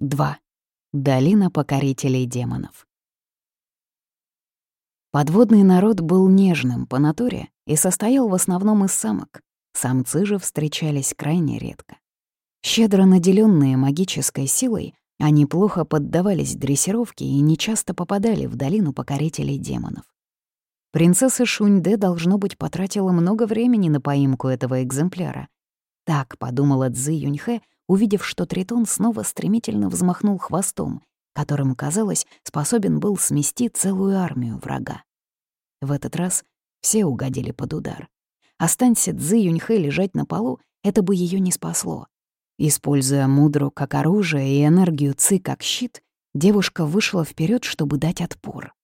2. Долина покорителей демонов. Подводный народ был нежным по натуре и состоял в основном из самок. Самцы же встречались крайне редко. Щедро наделенные магической силой, они плохо поддавались дрессировке и нечасто попадали в долину покорителей демонов. Принцесса Шуньде, должно быть, потратила много времени на поимку этого экземпляра. Так подумала Цзы Юньхэ, увидев, что Тритон снова стремительно взмахнул хвостом, которым, казалось, способен был смести целую армию врага. В этот раз все угодили под удар. Останься Цзы Юньхэ лежать на полу, это бы ее не спасло. Используя мудру как оружие и энергию Ци как щит, девушка вышла вперед, чтобы дать отпор.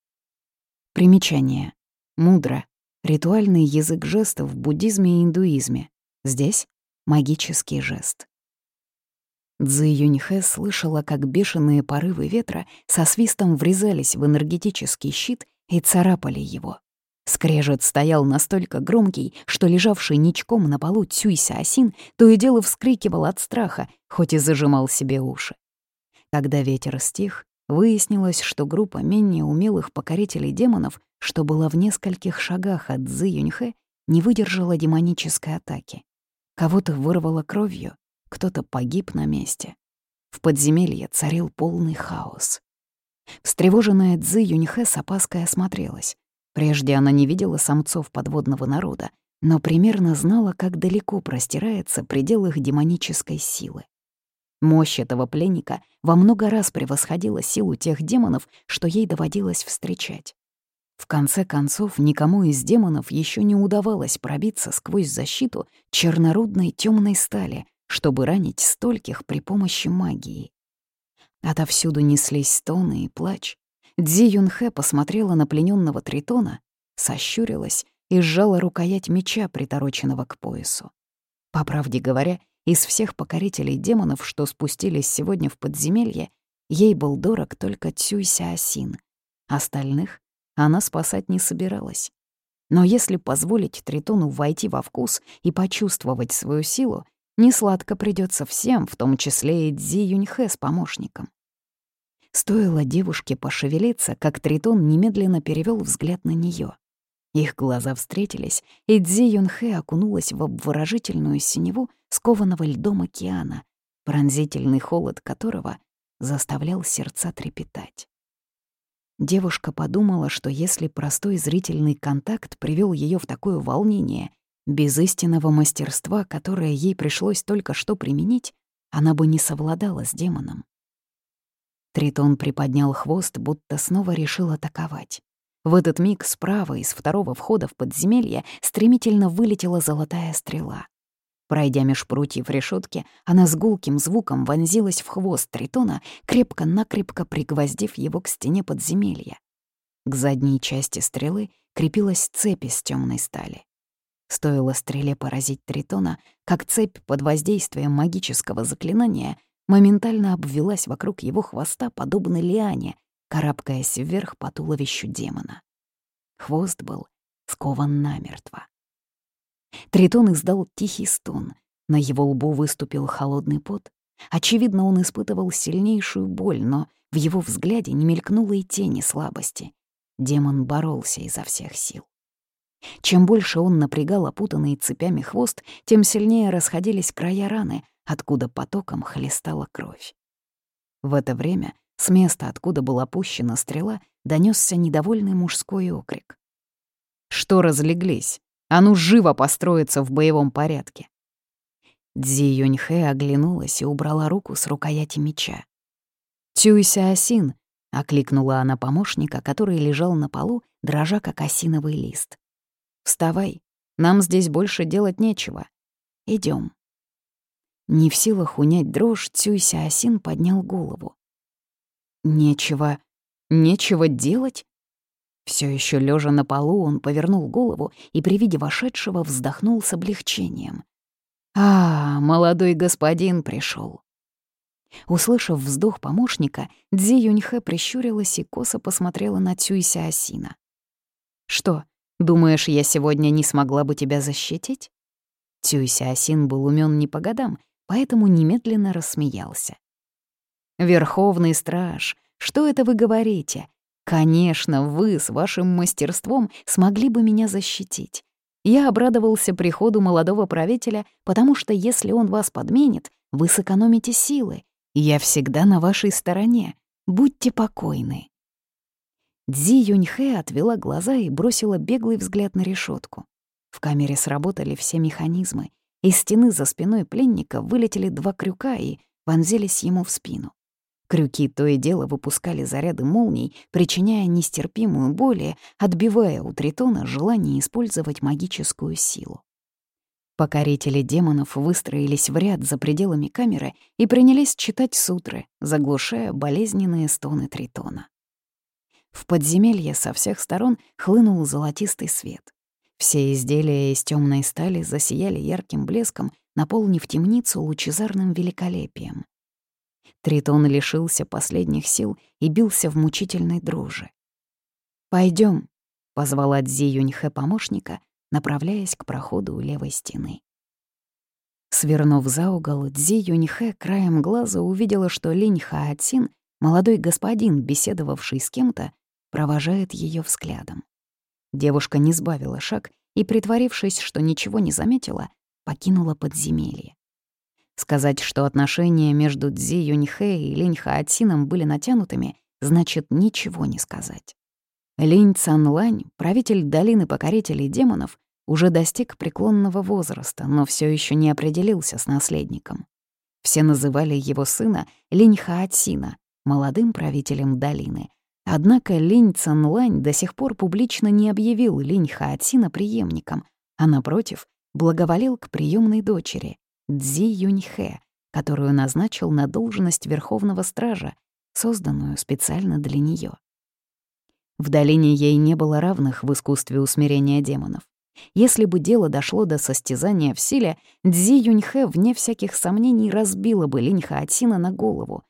Примечание. Мудра — ритуальный язык жестов в буддизме и индуизме. Здесь — магический жест. Цзы Юньхэ слышала, как бешеные порывы ветра со свистом врезались в энергетический щит и царапали его. Скрежет стоял настолько громкий, что лежавший ничком на полу Цюйся Асин то и дело вскрикивал от страха, хоть и зажимал себе уши. Когда ветер стих, выяснилось, что группа менее умелых покорителей демонов, что была в нескольких шагах от Цзы Юньхэ, не выдержала демонической атаки. Кого-то вырвало кровью, кто-то погиб на месте. В подземелье царил полный хаос. Встревоженная Цзы Юньхэ с опаской осмотрелась. Прежде она не видела самцов подводного народа, но примерно знала, как далеко простирается предел их демонической силы. Мощь этого пленника во много раз превосходила силу тех демонов, что ей доводилось встречать. В конце концов, никому из демонов еще не удавалось пробиться сквозь защиту чернорудной темной стали, чтобы ранить стольких при помощи магии. Отовсюду неслись стоны и плач. Дзи Юнхэ посмотрела на плененного тритона, сощурилась и сжала рукоять меча, притороченного к поясу. По правде говоря, из всех покорителей демонов, что спустились сегодня в подземелье, ей был дорог только Цюйся Асин. Остальных она спасать не собиралась. Но если позволить Тритону войти во вкус и почувствовать свою силу, Несладко придется всем, в том числе и Дзи Юньхэ с помощником. Стоило девушке пошевелиться, как Тритон немедленно перевел взгляд на нее. Их глаза встретились, и Дзи Юнхэ окунулась в обворожительную синеву скованного льдом океана, пронзительный холод которого заставлял сердца трепетать. Девушка подумала, что если простой зрительный контакт привел ее в такое волнение без истинного мастерства, которое ей пришлось только что применить, она бы не совладала с демоном. Тритон приподнял хвост, будто снова решил атаковать. В этот миг справа из второго входа в подземелье стремительно вылетела золотая стрела. Пройдя меж прутьев решетки, она с гулким звуком вонзилась в хвост Тритона, крепко-накрепко пригвоздив его к стене подземелья. К задней части стрелы крепилась цепь из темной стали. Стоило стреле поразить Тритона, как цепь под воздействием магического заклинания моментально обвелась вокруг его хвоста, подобно лиане, карабкаясь вверх по туловищу демона. Хвост был скован намертво. Тритон издал тихий стон. На его лбу выступил холодный пот. Очевидно, он испытывал сильнейшую боль, но в его взгляде не мелькнуло и тени слабости. Демон боролся изо всех сил. Чем больше он напрягал опутанный цепями хвост, тем сильнее расходились края раны, откуда потоком хлестала кровь. В это время с места, откуда была пущена стрела, донесся недовольный мужской окрик. «Что разлеглись? А ну живо построиться в боевом порядке!» Дзи Юньхэ оглянулась и убрала руку с рукояти меча. «Тюйся, Асин!» — окликнула она помощника, который лежал на полу, дрожа как осиновый лист. Вставай, нам здесь больше делать нечего. Идем. Не в силах унять дрожь, Цюйся Асин поднял голову. Нечего... нечего делать? Все еще лежа на полу, он повернул голову и при виде вошедшего вздохнул с облегчением. «А, молодой господин пришел. Услышав вздох помощника, Дзи Юньхэ прищурилась и косо посмотрела на Цюйся Асина. «Что, Думаешь, я сегодня не смогла бы тебя защитить?» Тюйся Асин был умен не по годам, поэтому немедленно рассмеялся. Верховный страж, что это вы говорите? Конечно, вы с вашим мастерством смогли бы меня защитить. Я обрадовался приходу молодого правителя, потому что если он вас подменит, вы сэкономите силы. Я всегда на вашей стороне. Будьте покойны. Дзи Юньхэ отвела глаза и бросила беглый взгляд на решетку. В камере сработали все механизмы. Из стены за спиной пленника вылетели два крюка и вонзились ему в спину. Крюки то и дело выпускали заряды молний, причиняя нестерпимую боль и отбивая у Тритона желание использовать магическую силу. Покорители демонов выстроились в ряд за пределами камеры и принялись читать сутры, заглушая болезненные стоны Тритона. В подземелье со всех сторон хлынул золотистый свет. Все изделия из темной стали засияли ярким блеском, наполнив темницу лучезарным великолепием. Тритон лишился последних сил и бился в мучительной дрожи. Пойдем, позвала Дзи Юньхэ помощника, направляясь к проходу у левой стены. Свернув за угол, Дзи Юньхэ краем глаза увидела, что Линь Хаатин, молодой господин, беседовавший с кем-то, провожает ее взглядом. Девушка не сбавила шаг и, притворившись, что ничего не заметила, покинула подземелье. Сказать, что отношения между Цзи Юньхэ и Линь Хаатином были натянутыми, значит ничего не сказать. Линь Цанлань, правитель долины покорителей демонов, уже достиг преклонного возраста, но все еще не определился с наследником. Все называли его сына Линь Хаатсина, молодым правителем долины. Однако Линь Цанлань до сих пор публично не объявил Линь Хаатсина преемником, а, напротив, благоволил к приемной дочери, Цзи Юньхэ, которую назначил на должность Верховного Стража, созданную специально для нее. В долине ей не было равных в искусстве усмирения демонов. Если бы дело дошло до состязания в силе, Цзи Юньхэ, вне всяких сомнений, разбила бы Линь Хаотина на голову.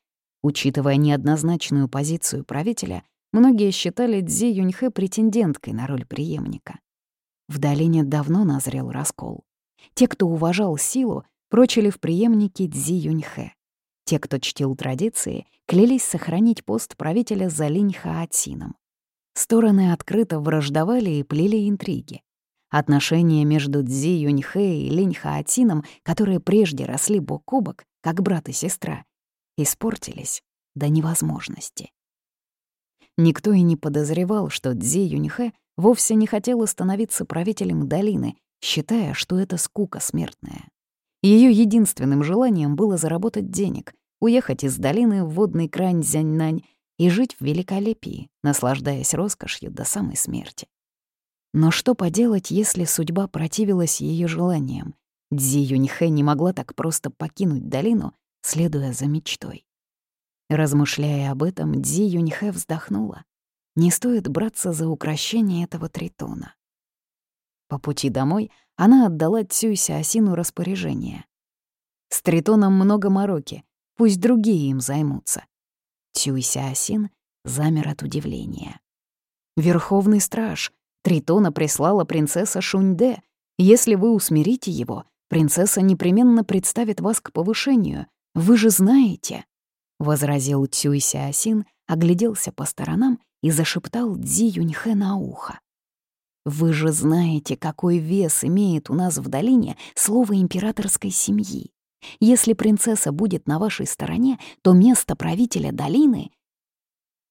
Учитывая неоднозначную позицию правителя, многие считали Цзи Юньхэ претенденткой на роль преемника. В долине давно назрел раскол. Те, кто уважал силу, прочили в преемнике Цзи Юньхэ. Те, кто чтил традиции, клялись сохранить пост правителя за Линь Хаатином. Стороны открыто враждовали и плели интриги. Отношения между Цзи Юньхэ и Линь Хаатином, которые прежде росли бок о бок, как брат и сестра, испортились до невозможности. Никто и не подозревал, что Цзи Юньхэ вовсе не хотела становиться правителем долины, считая, что это скука смертная. Ее единственным желанием было заработать денег, уехать из долины в водный край Зяньнань и жить в великолепии, наслаждаясь роскошью до самой смерти. Но что поделать, если судьба противилась ее желаниям? Дзи Юньхэ не могла так просто покинуть долину, следуя за мечтой. Размышляя об этом, Дзи Юньхэ вздохнула. Не стоит браться за украшение этого тритона. По пути домой она отдала Цюйся Осину распоряжение. «С Тритоном много мороки, пусть другие им займутся». Цюйся Осин замер от удивления. «Верховный страж, Тритона прислала принцесса Шуньде. Если вы усмирите его, принцесса непременно представит вас к повышению. Вы же знаете», — возразил Цюйся Осин, огляделся по сторонам и зашептал Дзи Юньхэ на ухо. Вы же знаете, какой вес имеет у нас в долине слово императорской семьи. Если принцесса будет на вашей стороне, то место правителя долины...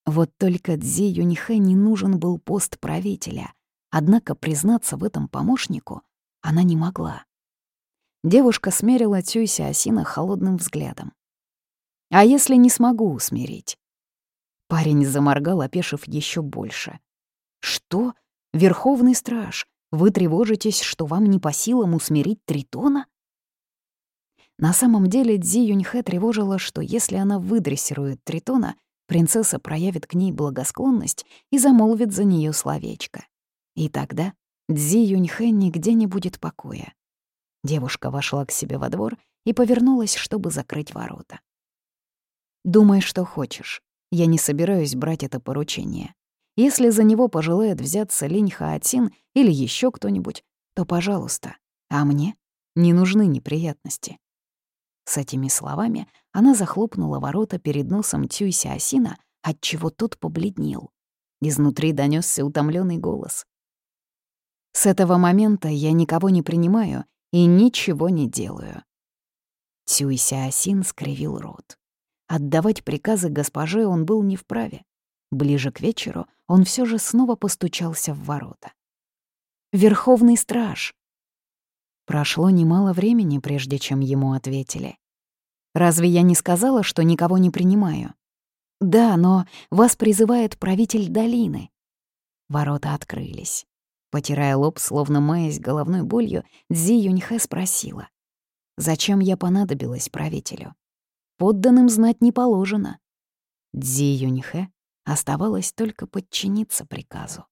Вот только Дзи Юньхэ не нужен был пост правителя, однако признаться в этом помощнику она не могла. Девушка смерила Тюйся Осина холодным взглядом. «А если не смогу усмирить?» Парень заморгал, опешив еще больше. «Что? Верховный страж, вы тревожитесь, что вам не по силам усмирить Тритона? На самом деле Дзи Юньхэ тревожила, что если она выдрессирует Тритона, принцесса проявит к ней благосклонность и замолвит за нее словечко. И тогда Дзи Юньхэ нигде не будет покоя. Девушка вошла к себе во двор и повернулась, чтобы закрыть ворота. «Думай, что хочешь. Я не собираюсь брать это поручение. Если за него пожелает взяться Линь Хаатин или еще кто-нибудь, то пожалуйста. А мне не нужны неприятности. С этими словами она захлопнула ворота перед носом Тюйся Осина, отчего тот побледнел. Изнутри донесся утомленный голос. «С этого момента я никого не принимаю и ничего не делаю». Тюйся Осин скривил рот. Отдавать приказы госпоже он был не вправе. Ближе к вечеру он все же снова постучался в ворота. «Верховный страж!» Прошло немало времени, прежде чем ему ответили. «Разве я не сказала, что никого не принимаю?» «Да, но вас призывает правитель долины». Ворота открылись. Потирая лоб, словно маясь головной болью, Дзи Юньхэ спросила. «Зачем я понадобилась правителю?» «Подданным знать не положено». Дзи Юньхэ оставалось только подчиниться приказу.